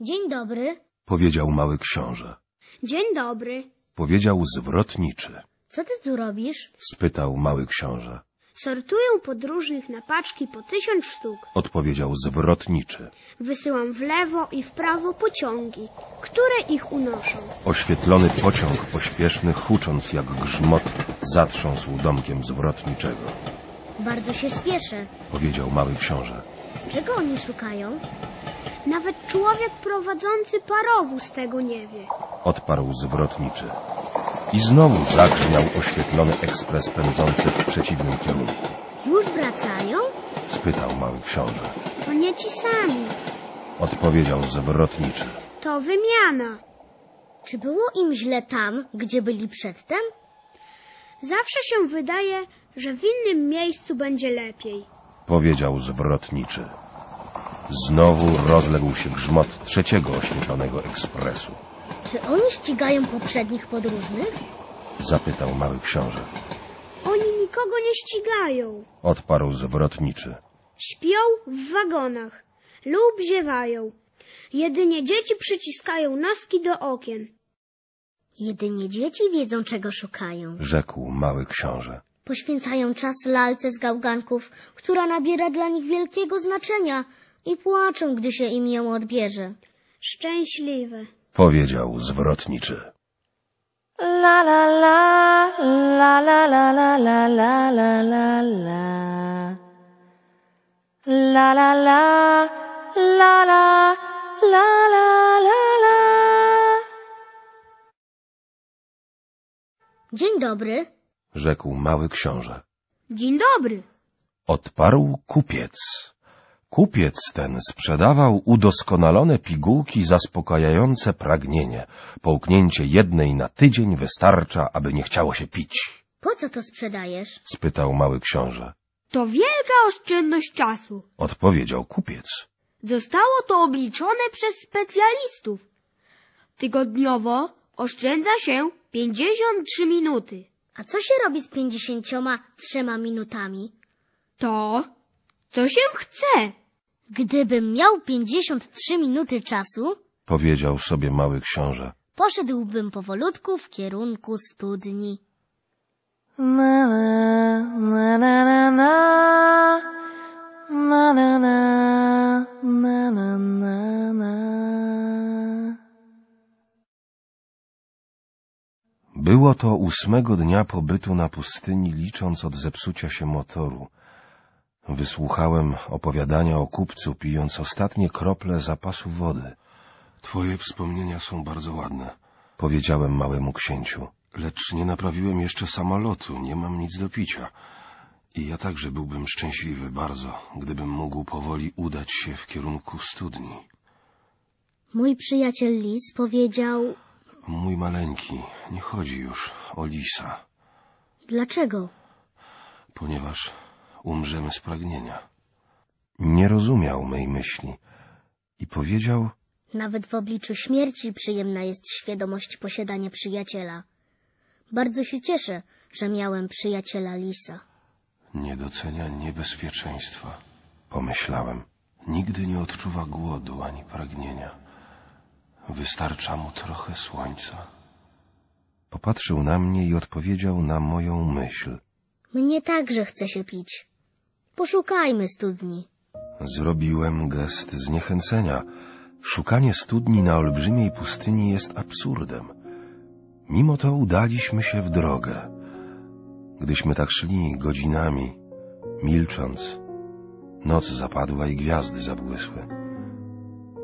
Dzień dobry. Powiedział mały książę. Dzień dobry. Powiedział zwrotniczy. Co ty tu robisz? Spytał mały książę. Sortuję podróżnych na paczki po tysiąc sztuk. Odpowiedział zwrotniczy. Wysyłam w lewo i w prawo pociągi, które ich unoszą. Oświetlony pociąg pośpieszny, hucząc jak grzmot, zatrząsł domkiem zwrotniczego. Bardzo się spieszę. Powiedział mały książę. Czego oni szukają? Nawet człowiek prowadzący parowóz tego nie wie. Odparł zwrotniczy. I znowu zagrzmiał oświetlony ekspres pędzący w przeciwnym kierunku. Już wracają? Spytał mały książę. To nie ci sami. Odpowiedział zwrotniczy. To wymiana. Czy było im źle tam, gdzie byli przedtem? Zawsze się wydaje, że w innym miejscu będzie lepiej. Powiedział zwrotniczy. Znowu rozległ się grzmot trzeciego oświetlonego ekspresu. Czy oni ścigają poprzednich podróżnych? Zapytał mały książę. Oni nikogo nie ścigają. Odparł zwrotniczy. Śpią w wagonach lub ziewają. Jedynie dzieci przyciskają noski do okien. Jedynie dzieci wiedzą, czego szukają. Rzekł mały książę. Poświęcają czas lalce z gałganków, która nabiera dla nich wielkiego znaczenia i płaczą, gdy się im ją odbierze. Szczęśliwe. Powiedział zwrotniczy. La la la la la la la la la la la la La la la la la la la la la Dzień dobry. Rzekł mały książę. Dzień dobry. Odparł kupiec. Kupiec ten sprzedawał udoskonalone pigułki zaspokajające pragnienie. Połknięcie jednej na tydzień wystarcza, aby nie chciało się pić. Po co to sprzedajesz? Spytał mały książę. To wielka oszczędność czasu. Odpowiedział kupiec. Zostało to obliczone przez specjalistów. Tygodniowo oszczędza się 53 minuty. A co się robi z pięćdziesięcioma trzema minutami? To, co się chce. Gdybym miał pięćdziesiąt trzy minuty czasu, Powiedział sobie mały książę. poszedłbym powolutku w kierunku studni. Na na na na na na na na na na na na Było to ósmego dnia pobytu na pustyni, licząc od zepsucia się motoru. Wysłuchałem opowiadania o kupcu, pijąc ostatnie krople zapasu wody. Twoje wspomnienia są bardzo ładne, powiedziałem małemu księciu. Lecz nie naprawiłem jeszcze samolotu, nie mam nic do picia. I ja także byłbym szczęśliwy bardzo, gdybym mógł powoli udać się w kierunku studni. Mój przyjaciel Lis powiedział, Mój maleńki, nie chodzi już o lisa. dlaczego? ponieważ umrzemy z pragnienia. Nie rozumiał mej myśli i powiedział, Nawet w obliczu śmierci przyjemna jest świadomość posiadania przyjaciela. Bardzo się cieszę, że miałem przyjaciela Lisa. nie docenia niebezpieczeństwa. Pomyślałem, nigdy nie odczuwa głodu ani pragnienia. Wystarcza mu trochę słońca. Popatrzył na mnie i odpowiedział na moją myśl. Mnie także chce się pić. Poszukajmy studni. Zrobiłem gest zniechęcenia. Szukanie studni na olbrzymiej pustyni jest absurdem. Mimo to udaliśmy się w drogę. Gdyśmy tak szli godzinami, milcząc, noc zapadła i gwiazdy zabłysły.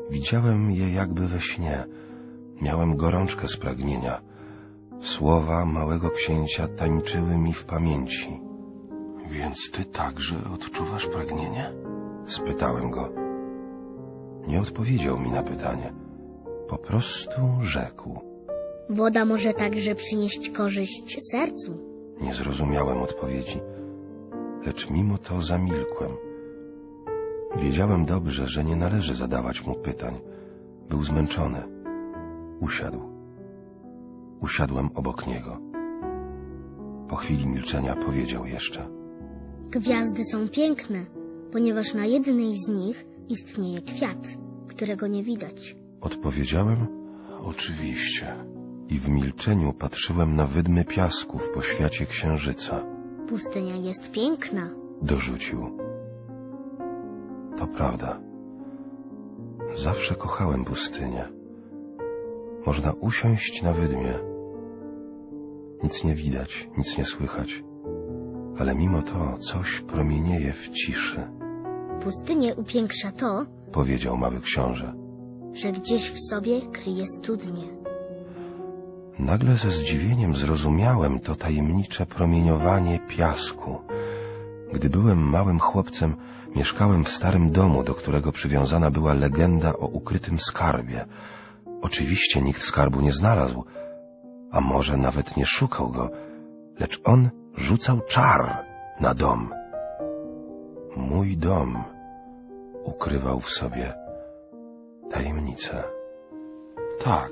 Widziałem je jakby we śnie. Miałem gorączkę z pragnienia. Słowa małego księcia tańczyły mi w pamięci. Więc ty także odczuwasz pragnienie? Spytałem go. Nie odpowiedział mi na pytanie. Po prostu rzekł. Woda może także przynieść korzyść sercu. Nie zrozumiałem odpowiedzi, lecz mimo to zamilkłem. Wiedziałem dobrze, że nie należy zadawać mu pytań. Był zmęczony. Usiadł. Usiadłem obok niego. Po chwili milczenia powiedział jeszcze. Gwiazdy są piękne, ponieważ na jednej z nich istnieje kwiat, którego nie widać. Odpowiedziałem oczywiście i w milczeniu patrzyłem na wydmy piasku w poświacie księżyca. Pustynia jest piękna. Dorzucił. To prawda. Zawsze kochałem pustynię. Można usiąść na wydmie. Nic nie widać, nic nie słychać. Ale mimo to coś promienieje w ciszy, Pustynię upiększa to, powiedział mały książę. że gdzieś w sobie kryje studnię. Nagle ze zdziwieniem zrozumiałem to tajemnicze promieniowanie piasku. Gdy byłem małym chłopcem, mieszkałem w starym domu, do którego przywiązana była legenda o ukrytym skarbie. Oczywiście nikt skarbu nie znalazł, a może nawet nie szukał go, lecz on rzucał czar na dom. Mój dom ukrywał w sobie tajemnicę. Tak,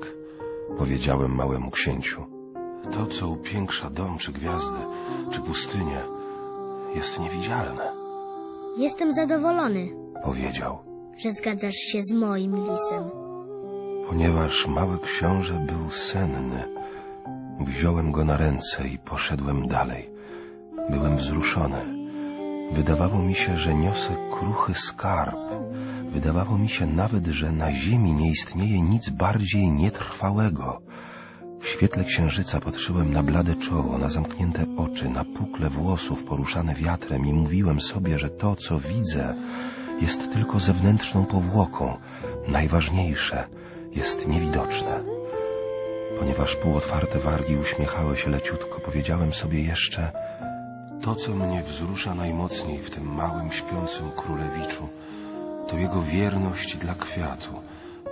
powiedziałem małemu księciu. To, co upiększa dom, czy gwiazdy, czy pustynię, jest niewidzialne, Jestem zadowolony, powiedział. że zgadzasz się z moim lisem. Ponieważ mały książę był senny, wziąłem go na ręce i poszedłem dalej. Byłem wzruszony. Wydawało mi się, że niosę kruchy skarb. Wydawało mi się nawet, że na ziemi nie istnieje nic bardziej nietrwałego. W świetle księżyca patrzyłem na blade czoło, na zamknięte oczy, na pukle włosów poruszane wiatrem i mówiłem sobie, że to, co widzę, jest tylko zewnętrzną powłoką. Najważniejsze jest niewidoczne. Ponieważ półotwarte wargi uśmiechały się leciutko, powiedziałem sobie jeszcze to, co mnie wzrusza najmocniej w tym małym, śpiącym królewiczu, to jego wierność dla kwiatu,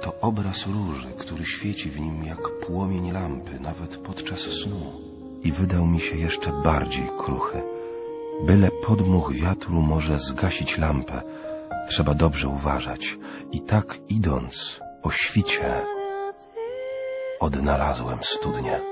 to obraz róży, który świeci w nim jak płomień lampy, nawet podczas snu. I wydał mi się jeszcze bardziej kruchy. Byle podmuch wiatru może zgasić lampę. Trzeba dobrze uważać. I tak idąc, o świcie, odnalazłem studnię.